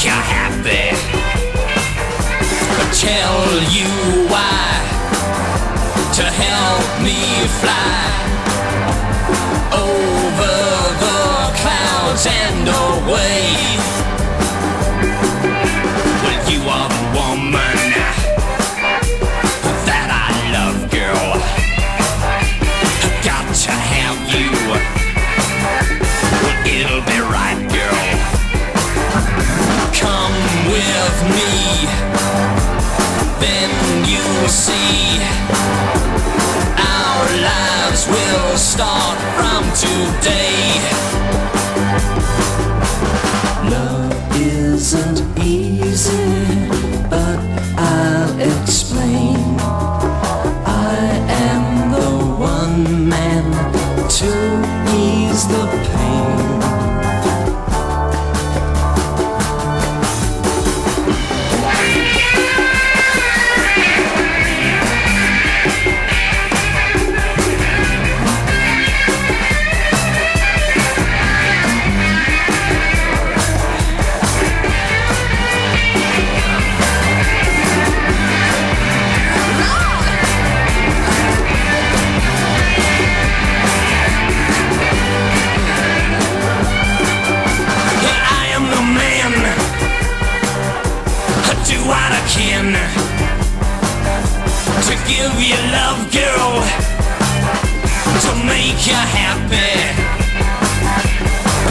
make you happy. Tell you why to help me fly over the clouds and away. Then you'll see our lives will start from today. Love isn't easy, but I'll explain. I am the one man to ease the can to give you love, girl, to make you happy.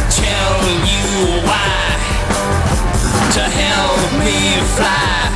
Tell you why. To help me fly